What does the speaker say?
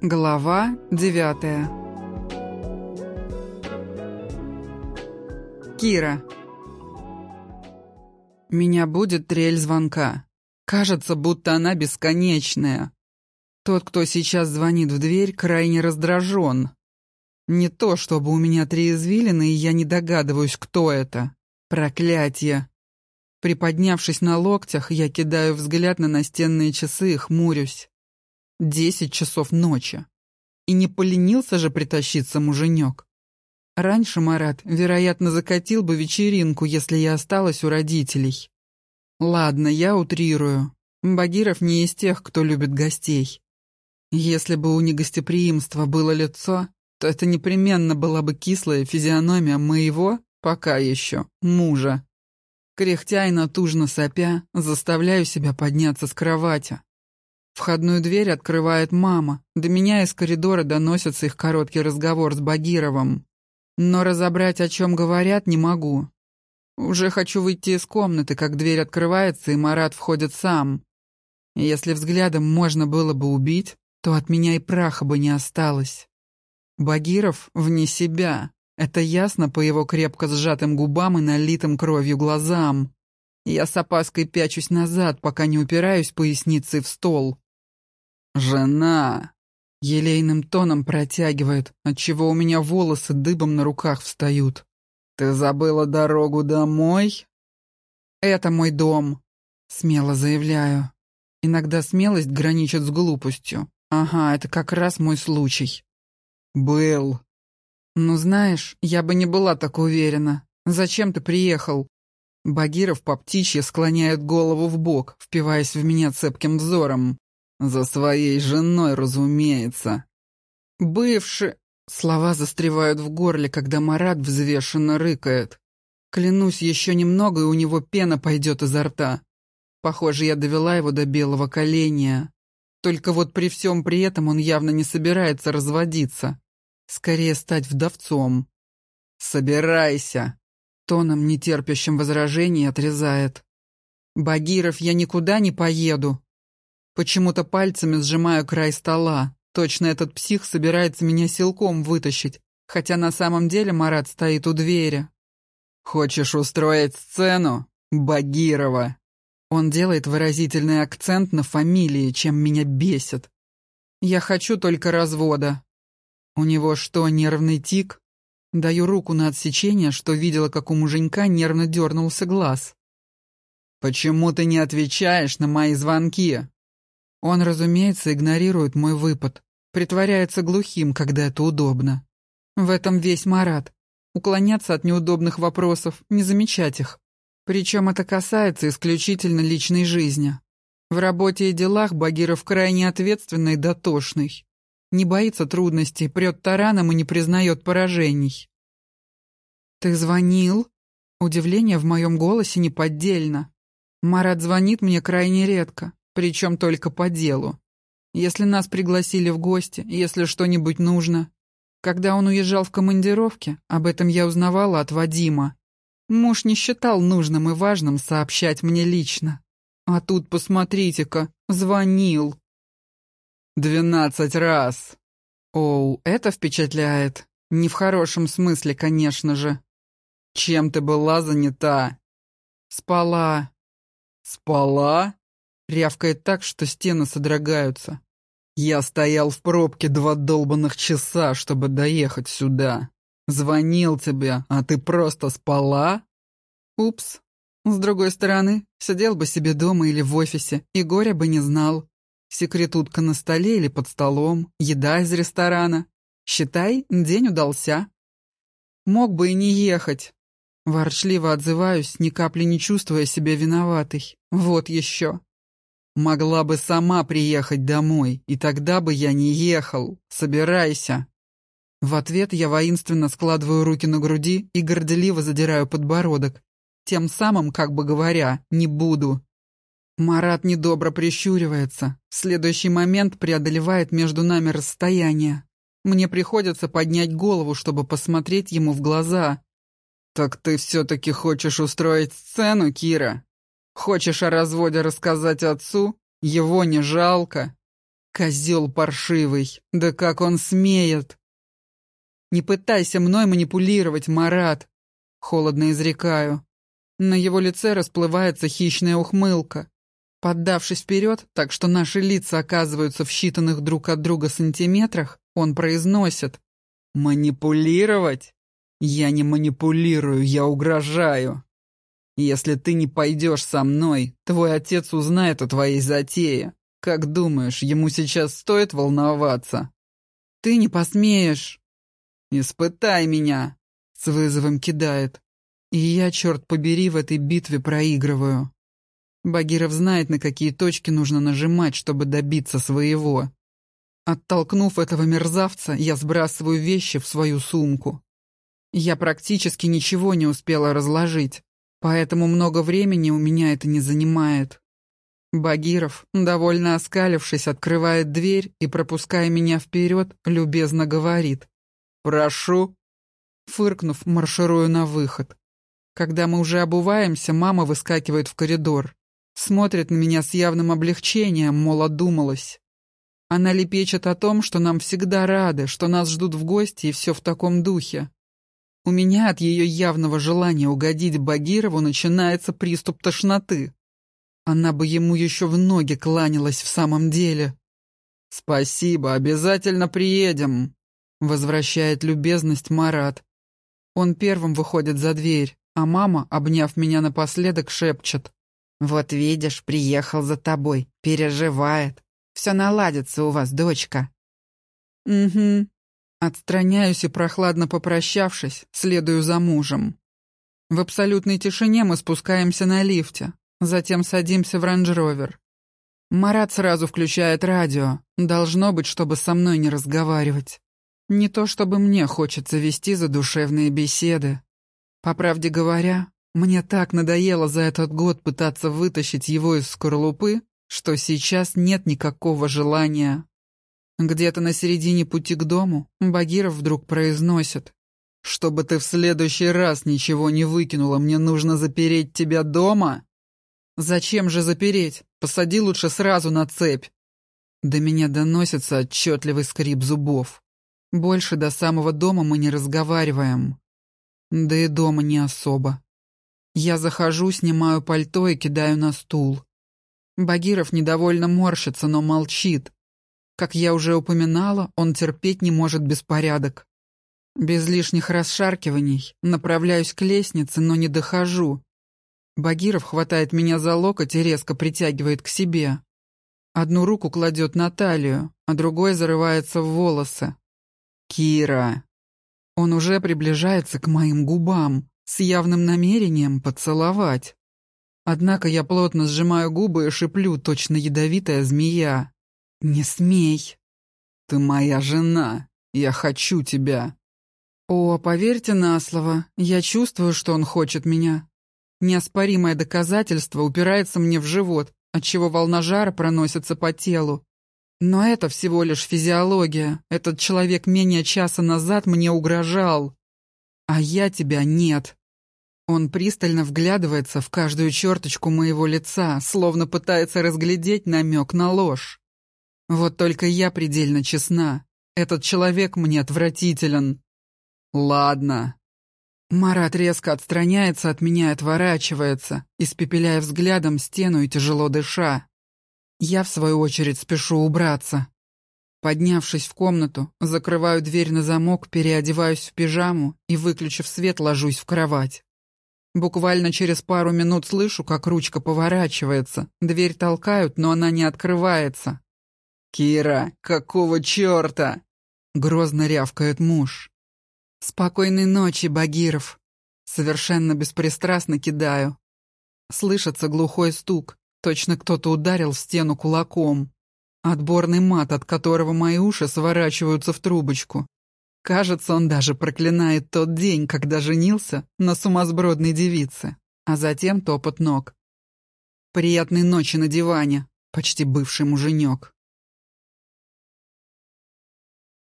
Глава девятая Кира Меня будет трель звонка. Кажется, будто она бесконечная. Тот, кто сейчас звонит в дверь, крайне раздражен. Не то, чтобы у меня три извилины, и я не догадываюсь, кто это. Проклятье. Приподнявшись на локтях, я кидаю взгляд на настенные часы и хмурюсь. Десять часов ночи. И не поленился же притащиться муженек. Раньше Марат, вероятно, закатил бы вечеринку, если я осталась у родителей. Ладно, я утрирую. Багиров не из тех, кто любит гостей. Если бы у негостеприимства было лицо, то это непременно была бы кислая физиономия моего, пока еще, мужа. Кряхтя и натужно сопя, заставляю себя подняться с кровати. Входную дверь открывает мама. До меня из коридора доносится их короткий разговор с Багировым. Но разобрать, о чем говорят, не могу. Уже хочу выйти из комнаты, как дверь открывается, и Марат входит сам. Если взглядом можно было бы убить, то от меня и праха бы не осталось. Багиров вне себя. Это ясно по его крепко сжатым губам и налитым кровью глазам. Я с опаской пячусь назад, пока не упираюсь поясницей в стол. «Жена!» — елейным тоном протягивает, отчего у меня волосы дыбом на руках встают. «Ты забыла дорогу домой?» «Это мой дом», — смело заявляю. Иногда смелость граничит с глупостью. Ага, это как раз мой случай. «Был». «Ну, знаешь, я бы не была так уверена. Зачем ты приехал?» Багиров по птичьи склоняет голову в бок, впиваясь в меня цепким взором. За своей женой, разумеется. Бывший... Слова застревают в горле, когда Марат взвешенно рыкает. Клянусь, еще немного, и у него пена пойдет изо рта. Похоже, я довела его до белого коленя. Только вот при всем при этом он явно не собирается разводиться. Скорее стать вдовцом. «Собирайся!» Тоном, нетерпящим возражений, отрезает. «Багиров, я никуда не поеду. Почему-то пальцами сжимаю край стола. Точно этот псих собирается меня силком вытащить, хотя на самом деле Марат стоит у двери. «Хочешь устроить сцену? Багирова!» Он делает выразительный акцент на фамилии, чем меня бесит. «Я хочу только развода». У него что, нервный тик? Даю руку на отсечение, что видела, как у муженька нервно дернулся глаз. «Почему ты не отвечаешь на мои звонки?» Он, разумеется, игнорирует мой выпад, притворяется глухим, когда это удобно. В этом весь Марат. Уклоняться от неудобных вопросов, не замечать их. Причем это касается исключительно личной жизни. В работе и делах Багиров крайне ответственный и дотошный. Не боится трудностей, прет тараном и не признает поражений. «Ты звонил?» Удивление в моем голосе неподдельно. Марат звонит мне крайне редко причем только по делу. Если нас пригласили в гости, если что-нибудь нужно. Когда он уезжал в командировке, об этом я узнавала от Вадима. Муж не считал нужным и важным сообщать мне лично. А тут, посмотрите-ка, звонил. Двенадцать раз. Оу, это впечатляет. Не в хорошем смысле, конечно же. Чем ты была занята? Спала. Спала? Рявкает так, что стены содрогаются. Я стоял в пробке два долбанных часа, чтобы доехать сюда. Звонил тебе, а ты просто спала? Упс. С другой стороны, сидел бы себе дома или в офисе, и горя бы не знал. Секретутка на столе или под столом, еда из ресторана. Считай, день удался. Мог бы и не ехать. Ворчливо отзываюсь, ни капли не чувствуя себя виноватой. Вот еще. Могла бы сама приехать домой, и тогда бы я не ехал. Собирайся. В ответ я воинственно складываю руки на груди и горделиво задираю подбородок, тем самым, как бы говоря, не буду. Марат недобро прищуривается. В следующий момент преодолевает между нами расстояние. Мне приходится поднять голову, чтобы посмотреть ему в глаза. «Так ты все-таки хочешь устроить сцену, Кира?» Хочешь о разводе рассказать отцу? Его не жалко. Козел паршивый, да как он смеет! Не пытайся мной манипулировать, Марат, холодно изрекаю. На его лице расплывается хищная ухмылка. Поддавшись вперед, так что наши лица оказываются в считанных друг от друга сантиметрах, он произносит «Манипулировать? Я не манипулирую, я угрожаю. Если ты не пойдешь со мной, твой отец узнает о твоей затее. Как думаешь, ему сейчас стоит волноваться? Ты не посмеешь. Испытай меня, с вызовом кидает. И я, черт побери, в этой битве проигрываю. Багиров знает, на какие точки нужно нажимать, чтобы добиться своего. Оттолкнув этого мерзавца, я сбрасываю вещи в свою сумку. Я практически ничего не успела разложить, поэтому много времени у меня это не занимает. Багиров, довольно оскалившись, открывает дверь и, пропуская меня вперед, любезно говорит. «Прошу». Фыркнув, марширую на выход. Когда мы уже обуваемся, мама выскакивает в коридор. Смотрит на меня с явным облегчением, мол, одумалась. Она лепечет о том, что нам всегда рады, что нас ждут в гости и все в таком духе. У меня от ее явного желания угодить Багирову начинается приступ тошноты. Она бы ему еще в ноги кланялась в самом деле. «Спасибо, обязательно приедем», — возвращает любезность Марат. Он первым выходит за дверь, а мама, обняв меня напоследок, шепчет. «Вот видишь, приехал за тобой, переживает. Все наладится у вас, дочка». «Угу», Отстраняюсь и, прохладно попрощавшись, следую за мужем. В абсолютной тишине мы спускаемся на лифте, затем садимся в рейндж-ровер. Марат сразу включает радио, должно быть, чтобы со мной не разговаривать. Не то чтобы мне хочется вести задушевные беседы. По правде говоря, мне так надоело за этот год пытаться вытащить его из скорлупы, что сейчас нет никакого желания где-то на середине пути к дому Багиров вдруг произносит. «Чтобы ты в следующий раз ничего не выкинула, мне нужно запереть тебя дома?» «Зачем же запереть? Посади лучше сразу на цепь». До меня доносится отчетливый скрип зубов. Больше до самого дома мы не разговариваем. Да и дома не особо. Я захожу, снимаю пальто и кидаю на стул. Багиров недовольно морщится, но молчит, как я уже упоминала, он терпеть не может беспорядок. Без лишних расшаркиваний направляюсь к лестнице, но не дохожу. Багиров хватает меня за локоть и резко притягивает к себе. Одну руку кладет на талию, а другой зарывается в волосы. «Кира!» Он уже приближается к моим губам с явным намерением поцеловать. Однако я плотно сжимаю губы и шиплю, точно ядовитая змея. «Не смей!» «Ты моя жена! Я хочу тебя!» «О, поверьте на слово, я чувствую, что он хочет меня. Неоспоримое доказательство упирается мне в живот, отчего волна жара проносится по телу. Но это всего лишь физиология. Этот человек менее часа назад мне угрожал. А я тебя нет. Он пристально вглядывается в каждую черточку моего лица, словно пытается разглядеть намек на ложь. Вот только я предельно честна. Этот человек мне отвратителен. Ладно. Марат резко отстраняется от меня и отворачивается, испепеляя взглядом стену и тяжело дыша. Я, в свою очередь, спешу убраться. Поднявшись в комнату, закрываю дверь на замок, переодеваюсь в пижаму и, выключив свет, ложусь в кровать. Буквально через пару минут слышу, как ручка поворачивается. Дверь толкают, но она не открывается. «Кира, какого черта?» — грозно рявкает муж. «Спокойной ночи, Багиров!» Совершенно беспристрастно кидаю. Слышится глухой стук, точно кто-то ударил в стену кулаком. Отборный мат, от которого мои уши сворачиваются в трубочку. Кажется, он даже проклинает тот день, когда женился на сумасбродной девице, а затем топот ног. Приятной ночи на диване, почти бывший муженек.